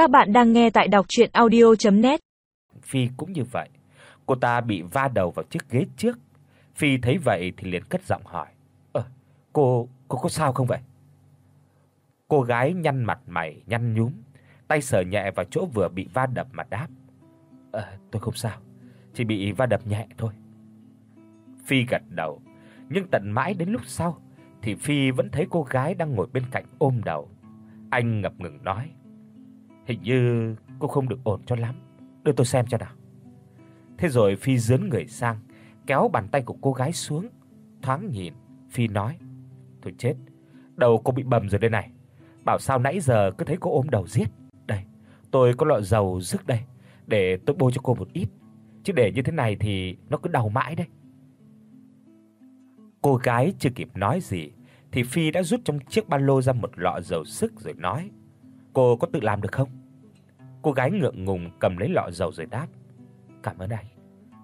Các bạn đang nghe tại đọc audio net Phi cũng như vậy. Cô ta bị va đầu vào chiếc ghế trước. Phi thấy vậy thì liền cất giọng hỏi: "Ơ, cô cô có sao không vậy?" Cô gái nhăn mặt mày nhăn nhúm, tay sờ nhẹ vào chỗ vừa bị va đập mà đáp: "Ờ, tôi không sao, chỉ bị va đập nhẹ thôi." Phi gật đầu, nhưng tận mãi đến lúc sau thì Phi vẫn thấy cô gái đang ngồi bên cạnh ôm đầu. Anh ngập ngừng nói: "Hình như cô không được ổn cho lắm, đưa tôi xem cho nào." Thế rồi Phi giương người sang, kéo bàn tay của cô gái xuống, thoáng nhìn, Phi nói: "Thôi chết, đầu cô bị bầm rồi đây này. Bảo sao nãy giờ cứ thấy cô ôm đầu giết. Đây, tôi có lọ dầu rước đây, để tôi bôi cho cô một ít, chứ để như thế này thì nó cứ đau mãi đấy." Cô gái chưa kịp nói gì thì Phi đã rút trong chiếc ba lô ra một lọ dầu sức rồi nói: "Cô có tự làm được không?" Cô gái ngượng ngùng cầm lấy lọ dầu rồi đáp: "Cảm ơn anh.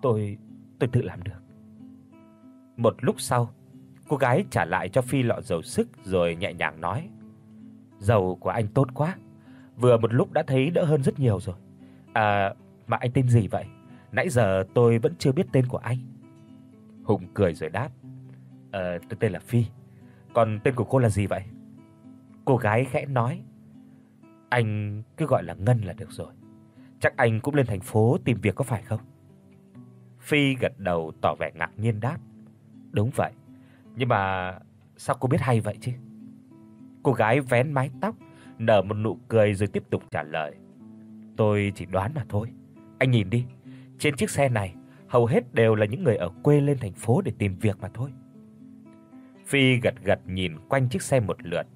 Tôi tôi tự làm được." Một lúc sau, cô gái trả lại cho Phi lọ dầu sức rồi nhẹ nhàng nói: "Dầu của anh tốt quá, vừa một lúc đã thấy đỡ hơn rất nhiều rồi. À, mà anh tên gì vậy? Nãy giờ tôi vẫn chưa biết tên của anh." Hùng cười rồi đáp: "Ờ, tôi tên là Phi. Còn tên của cô là gì vậy?" Cô gái khẽ nói: "Anh cứ gọi là Ngân là được rồi. Chắc anh cũng lên thành phố tìm việc có phải không?" Phi gật đầu tỏ vẻ ngạc nhiên đáp: "Đúng vậy. Nhưng mà sao cô biết hay vậy chứ?" Cô gái vén mái tóc, nở một nụ cười rồi tiếp tục trả lời: "Tôi chỉ đoán mà thôi. Anh nhìn đi, trên chiếc xe này hầu hết đều là những người ở quê lên thành phố để tìm việc mà thôi." Phi gật gật nhìn quanh chiếc xe một lượt,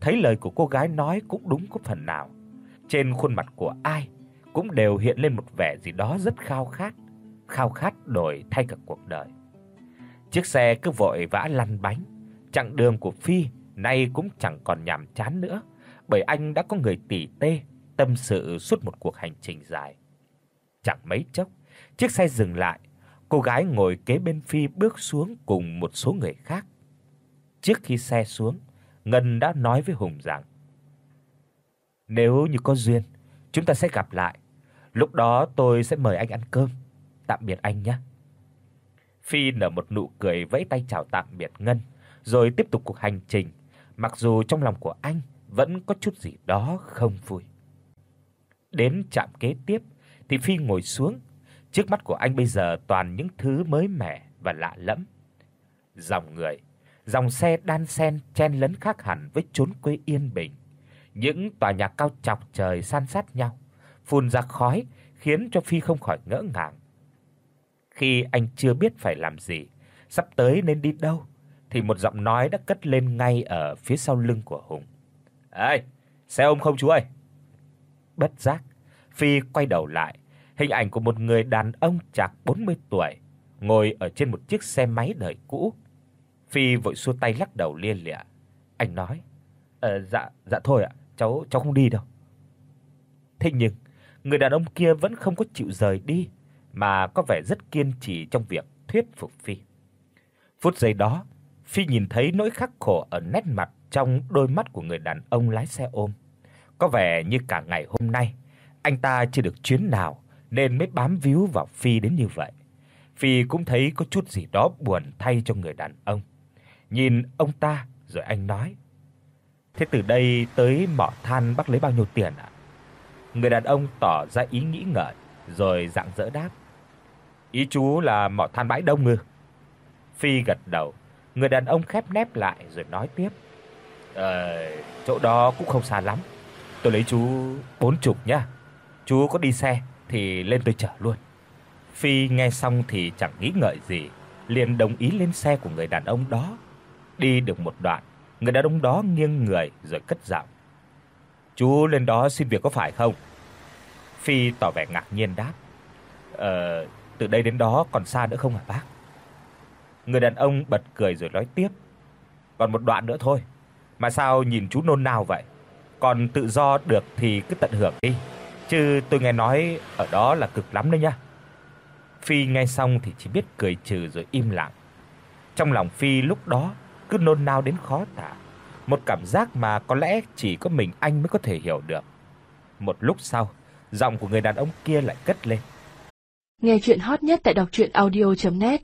thấy lời của cô gái nói cũng đúng có phần nào. Trên khuôn mặt của ai cũng đều hiện lên một vẻ gì đó rất khao khát, khao khát đổi thay cả cuộc đời. Chiếc xe cứ vội vã lăn bánh, chặng đường của Phi nay cũng chẳng còn nhàm chán nữa, bởi anh đã có người tỉ tê tâm sự suốt một cuộc hành trình dài. Chẳng mấy chốc, chiếc xe dừng lại, cô gái ngồi kế bên Phi bước xuống cùng một số người khác. Trước khi xe xuống, Ngân đã nói với Hùng rằng: "Nếu như có duyên, chúng ta sẽ gặp lại. Lúc đó tôi sẽ mời anh ăn cơm. Tạm biệt anh nhé." Phi nở một nụ cười vẫy tay chào tạm biệt Ngân, rồi tiếp tục cuộc hành trình, mặc dù trong lòng của anh vẫn có chút gì đó không vui. Đến trạm kế tiếp thì Phi ngồi xuống, trước mắt của anh bây giờ toàn những thứ mới mẻ và lạ lẫm. Dòng người, dòng xe đan xen chen lấn khác hẳn với chốn quê yên bình. Những tòa nhà cao chọc trời san sát nhau, phun ra khói khiến cho Phi không khỏi ngỡ ngàng. Khi anh chưa biết phải làm gì, sắp tới nên đi đâu thì một giọng nói đã cất lên ngay ở phía sau lưng của Hùng. "Ê, xe ôm không chú ơi?" Bất giác, Phi quay đầu lại, hình ảnh của một người đàn ông chạc 40 tuổi ngồi ở trên một chiếc xe máy đời cũ. Phi vội xua tay lắc đầu lia lịa. Anh nói: "Ờ dạ, dạ thôi ạ, cháu cháu không đi đâu." Thế nhưng, người đàn ông kia vẫn không có chịu rời đi mà có vẻ rất kiên trì trong việc thuyết phục Phi. Phút giây đó, Phi nhìn thấy nỗi khắc khổ ở nét mặt trong đôi mắt của người đàn ông lái xe ôm. Có vẻ như cả ngày hôm nay anh ta chưa được chuyến nào nên mới bám víu vào Phi đến như vậy. Phi cũng thấy có chút gì đó buồn thay cho người đàn ông. Nhìn ông ta rồi anh nói: "Thế từ đây tới mỏ than bác lấy bao nhiêu tiền ạ?" Người đàn ông tỏ ra ý nghĩ ngợi rồi rạng rỡ đáp: "Ý chú là mỏ than bãi đông ư?" Phi gật đầu, người đàn ông khép nép lại rồi nói tiếp: "Ờ, chỗ đó cũng không xa lắm. Tôi lấy chú 40 nhá. Chú có đi xe thì lên tôi chở luôn." Phi nghe xong thì chẳng nghĩ ngợi gì, liền đồng ý lên xe của người đàn ông đó. Đi được một đoạn, người đàn ông đó nghiêng người rồi cất giọng: "Chú lên đó xin việc có phải không?" Phi tỏ vẻ ngạc nhiên đáp: "Ờ, từ đây đến đó còn xa nữa không hả bác?" Người đàn ông bật cười rồi nói tiếp: "Còn một đoạn nữa thôi, mà sao nhìn chú nôn nao vậy? Còn tự do được thì cứ tận hưởng đi, chứ tôi nghe nói ở đó là cực lắm đấy nhá." Phi nghe xong thì chỉ biết cười trừ rồi im lặng. Trong lòng Phi lúc đó cứ nôn nao đến khó tả, một cảm giác mà có lẽ chỉ có mình anh mới có thể hiểu được. Một lúc sau, giọng của người đàn ông kia lại cất lên. Nghe truyện hot nhất tại doctruyenaudio.net